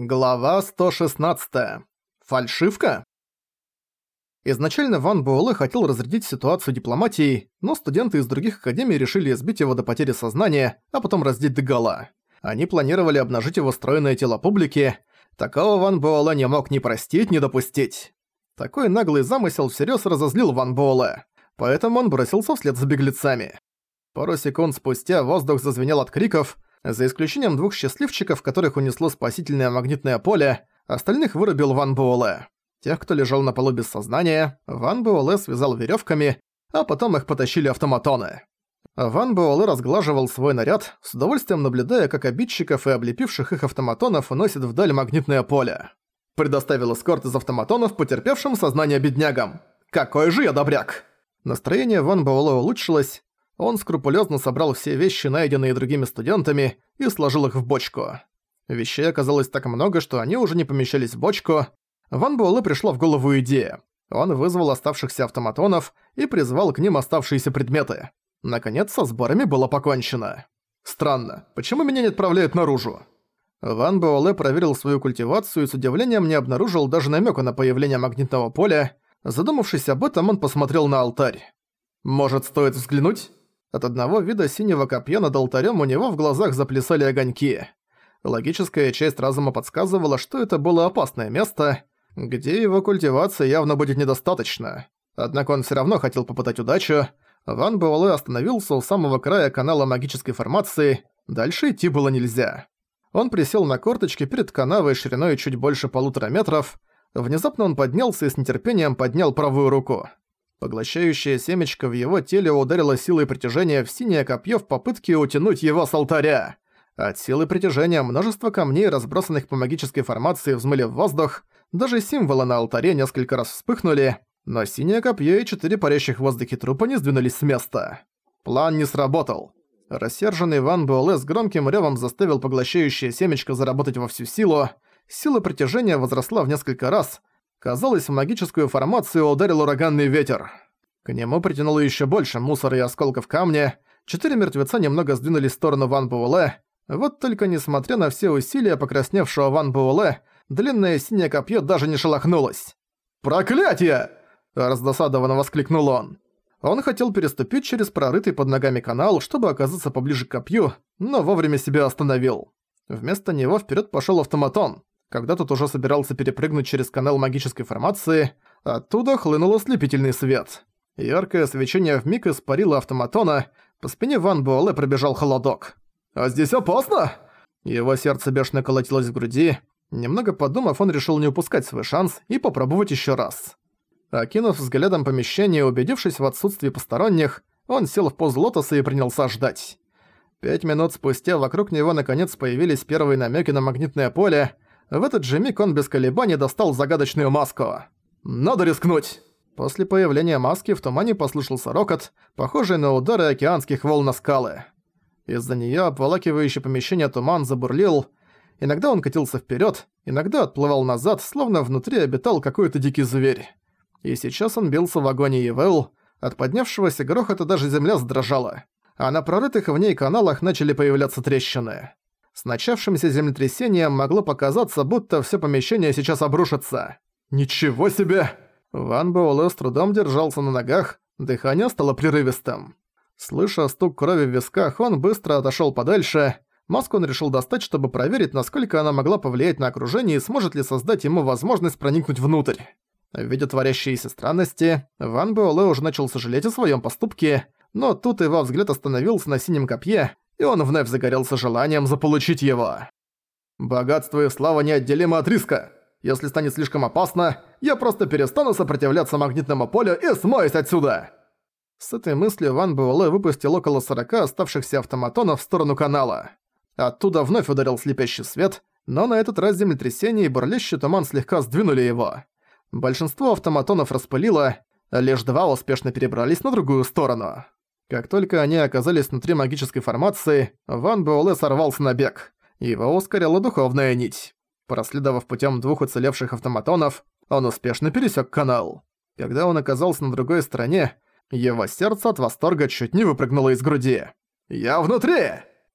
Глава 116. Фальшивка? Изначально Ван Буэлэ хотел разрядить ситуацию дипломатией, но студенты из других академий решили избить его до потери сознания, а потом раздеть догола. Они планировали обнажить его стройное тело публики. Такого Ван Буэлэ не мог ни простить, ни допустить. Такой наглый замысел всерьёз разозлил Ван Буэлэ, поэтому он бросился вслед за беглецами. Пару секунд спустя воздух зазвенел от криков – за исключением двух счастливчиков, которых унесло спасительное магнитное поле, остальных вырубил Ван Буэлэ. Тех, кто лежал на полу без сознания, Ван Буэлэ связал веревками, а потом их потащили автоматоны. Ван Буэлэ разглаживал свой наряд, с удовольствием наблюдая, как обидчиков и облепивших их автоматонов уносит вдаль магнитное поле. Предоставил эскорт из автоматонов потерпевшим сознание беднягам. «Какой же я добряк!» Настроение Ван Буэлэ улучшилось, он скрупулезно собрал все вещи, найденные другими студентами, и сложил их в бочку. Вещей оказалось так много, что они уже не помещались в бочку. Ван Буэлэ пришла в голову идея. Он вызвал оставшихся автоматонов и призвал к ним оставшиеся предметы. Наконец, со сборами было покончено. Странно, почему меня не отправляют наружу? Ван Буэлэ проверил свою культивацию и с удивлением не обнаружил даже намека на появление магнитного поля. Задумавшись об этом, он посмотрел на алтарь. «Может, стоит взглянуть?» От одного вида синего копья над алтарем у него в глазах заплясали огоньки. Логическая часть разума подсказывала, что это было опасное место, где его культивации явно будет недостаточно. Однако он все равно хотел попытать удачу. Ван Буэлэ остановился у самого края канала магической формации, дальше идти было нельзя. Он присел на корточки перед канавой шириной чуть больше полутора метров. Внезапно он поднялся и с нетерпением поднял правую руку. Поглощающее семечко в его теле ударило силой притяжения в синее копье в попытке утянуть его с алтаря. От силы притяжения множество камней, разбросанных по магической формации, взмыли в воздух, даже символы на алтаре несколько раз вспыхнули, но синее копье и четыре парящих в воздухе трупа не сдвинулись с места. План не сработал. Рассерженный Ван Буэлэ с громким ревом заставил поглощающее семечко заработать во всю силу, сила притяжения возросла в несколько раз, Казалось, в магическую формацию ударил ураганный ветер. К нему притянуло еще больше мусора и осколков камня. Четыре мертвеца немного сдвинулись в сторону Ван Буэлэ. Вот только несмотря на все усилия покрасневшего Ван Буэлэ, длинное синее копье даже не шелохнулось. «Проклятие!» – раздосадованно воскликнул он. Он хотел переступить через прорытый под ногами канал, чтобы оказаться поближе к копью, но вовремя себя остановил. Вместо него вперед пошел автоматон. Когда тот уже собирался перепрыгнуть через канал магической формации, оттуда хлынул ослепительный свет. Яркое свечение вмиг испарило автоматона, по спине Ван Буэлэ пробежал холодок. «А здесь опасно!» Его сердце бешено колотилось в груди. Немного подумав, он решил не упускать свой шанс и попробовать еще раз. Окинув взглядом помещение, убедившись в отсутствии посторонних, он сел в позу лотоса и принялся ждать. Пять минут спустя вокруг него наконец появились первые намеки на магнитное поле — в этот же миг он без колебаний достал загадочную маску. «Надо рискнуть!» После появления маски в тумане послышался рокот, похожий на удары океанских волн на скалы. Из-за неё обволакивающее помещение туман забурлил. Иногда он катился вперёд, иногда отплывал назад, словно внутри обитал какой-то дикий зверь. И сейчас он бился в агонии Евел. От поднявшегося грохота даже земля задрожала. А на прорытых в ней каналах начали появляться трещины. С начавшимся землетрясением могло показаться, будто все помещение сейчас обрушится. «Ничего себе!» Ван Боулэ с трудом держался на ногах, дыхание стало прерывистым. Слыша стук крови в висках, он быстро отошел подальше. Маску он решил достать, чтобы проверить, насколько она могла повлиять на окружение и сможет ли создать ему возможность проникнуть внутрь. Видя творящиеся странности, Ван Буэлэ уже начал сожалеть о своем поступке, но тут его взгляд остановился на синем копье, и он вновь загорелся желанием заполучить его. «Богатство и слава неотделимы от риска. Если станет слишком опасно, я просто перестану сопротивляться магнитному полю и смоюсь отсюда!» С этой мыслью Ван Буэлэ выпустил около 40 оставшихся автоматонов в сторону канала. Оттуда вновь ударил слепящий свет, но на этот раз землетрясение и бурлящий туман слегка сдвинули его. Большинство автоматонов распылило, лишь два успешно перебрались на другую сторону. Как только они оказались внутри магической формации, Ван Буэлэ сорвался на бег. Его ускорила духовная нить. Проследовав путем двух уцелевших автоматонов, он успешно пересек канал. Когда он оказался на другой стороне, его сердце от восторга чуть не выпрыгнуло из груди. «Я внутри!»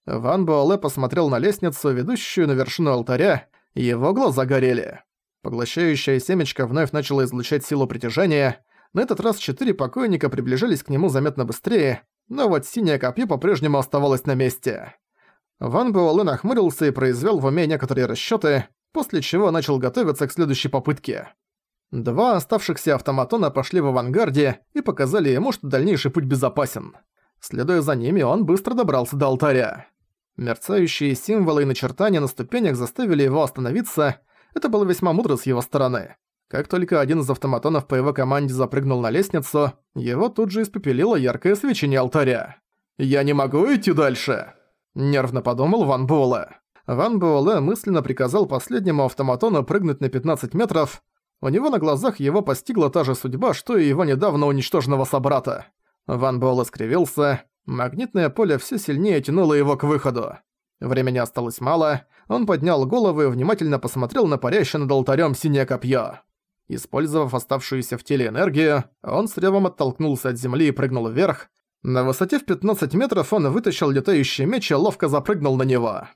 Ван Буэлэ посмотрел на лестницу, ведущую на вершину алтаря, и его глаза горели. Поглощающая семечко вновь начала излучать силу притяжения, на этот раз четыре покойника приближались к нему заметно быстрее, но вот синее копье по-прежнему оставалось на месте. Ван Буэлэ нахмурился и произвел в уме некоторые расчеты, после чего начал готовиться к следующей попытке. Два оставшихся автоматона пошли в авангарде и показали ему, что дальнейший путь безопасен. Следуя за ними, он быстро добрался до алтаря. Мерцающие символы и начертания на ступенях заставили его остановиться, это было весьма мудро с его стороны. Как только один из автоматонов по его команде запрыгнул на лестницу, его тут же испепелило яркое свечение алтаря. «Я не могу идти дальше!» – нервно подумал Ван Буэлэ. Ван Буэлэ мысленно приказал последнему автоматону прыгнуть на 15 метров. У него на глазах его постигла та же судьба, что и его недавно уничтоженного собрата. Ван Буэлэ скривился. Магнитное поле все сильнее тянуло его к выходу. Времени осталось мало. Он поднял голову и внимательно посмотрел на парящее над алтарем синее копье. Использовав оставшуюся в теле энергию, он с ревом оттолкнулся от земли и прыгнул вверх. На высоте в 15 метров он вытащил летающий меч и ловко запрыгнул на него.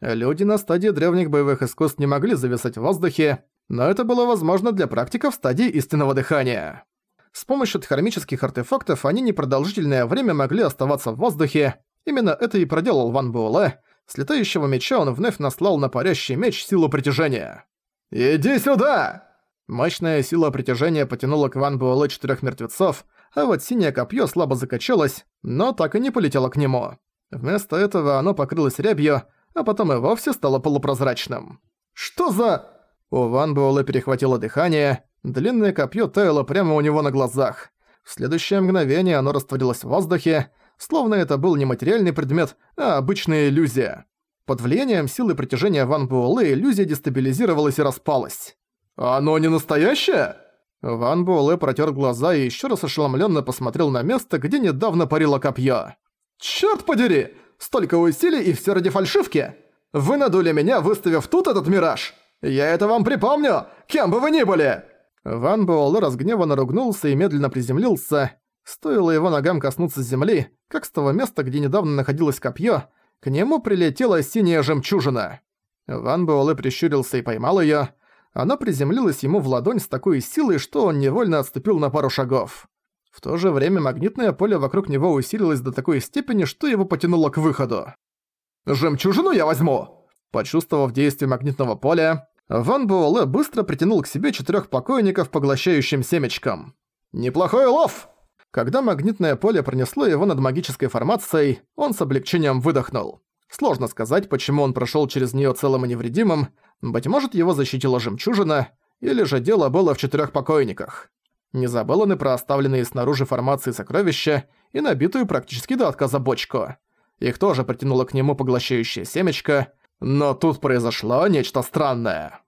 Люди на стадии древних боевых искусств не могли зависать в воздухе, но это было возможно для практиков стадии истинного дыхания. С помощью дхармических артефактов они непродолжительное время могли оставаться в воздухе. Именно это и проделал Ван Буэлэ. С летающего меча он вновь наслал на парящий меч силу притяжения. «Иди сюда!» Мощная сила притяжения потянула к Ван Буэлэ четырёх мертвецов, а вот синее копье слабо закачалось, но так и не полетело к нему. Вместо этого оно покрылось рябью, а потом и вовсе стало полупрозрачным. «Что за...» У Ван Буэлэ перехватило дыхание, длинное копье таяло прямо у него на глазах. В следующее мгновение оно растворилось в воздухе, словно это был не материальный предмет, а обычная иллюзия. Под влиянием силы притяжения Ван Буэлэ иллюзия дестабилизировалась и распалась. «Оно не настоящее?» Ван Буэлэ протер глаза и еще раз ошеломленно посмотрел на место, где недавно парило копье. «Чёрт подери! Столько усилий и все ради фальшивки! Вы надули меня, выставив тут этот мираж! Я это вам припомню, кем бы вы ни были!» Ван Буэлэ разгневанно ругнулся и медленно приземлился. Стоило его ногам коснуться земли, как с того места, где недавно находилось копье, к нему прилетела синяя жемчужина. Ван Буэлэ прищурился и поймал ее. Она приземлилась ему в ладонь с такой силой, что он невольно отступил на пару шагов. В то же время магнитное поле вокруг него усилилось до такой степени, что его потянуло к выходу. «Жемчужину я возьму!» Почувствовав действие магнитного поля, Ван Буэлэ быстро притянул к себе четырёх покойников, поглощающим семечком. «Неплохой лов. Когда магнитное поле пронесло его над магической формацией, он с облегчением выдохнул. Сложно сказать, почему он прошёл через неё целым и невредимым, быть может, его защитила жемчужина, или же дело было в четырех покойниках. Не забыл он и про оставленные снаружи формации сокровища и набитую практически до отказа бочку. Их тоже притянуло к нему поглощающее семечко, но тут произошло нечто странное.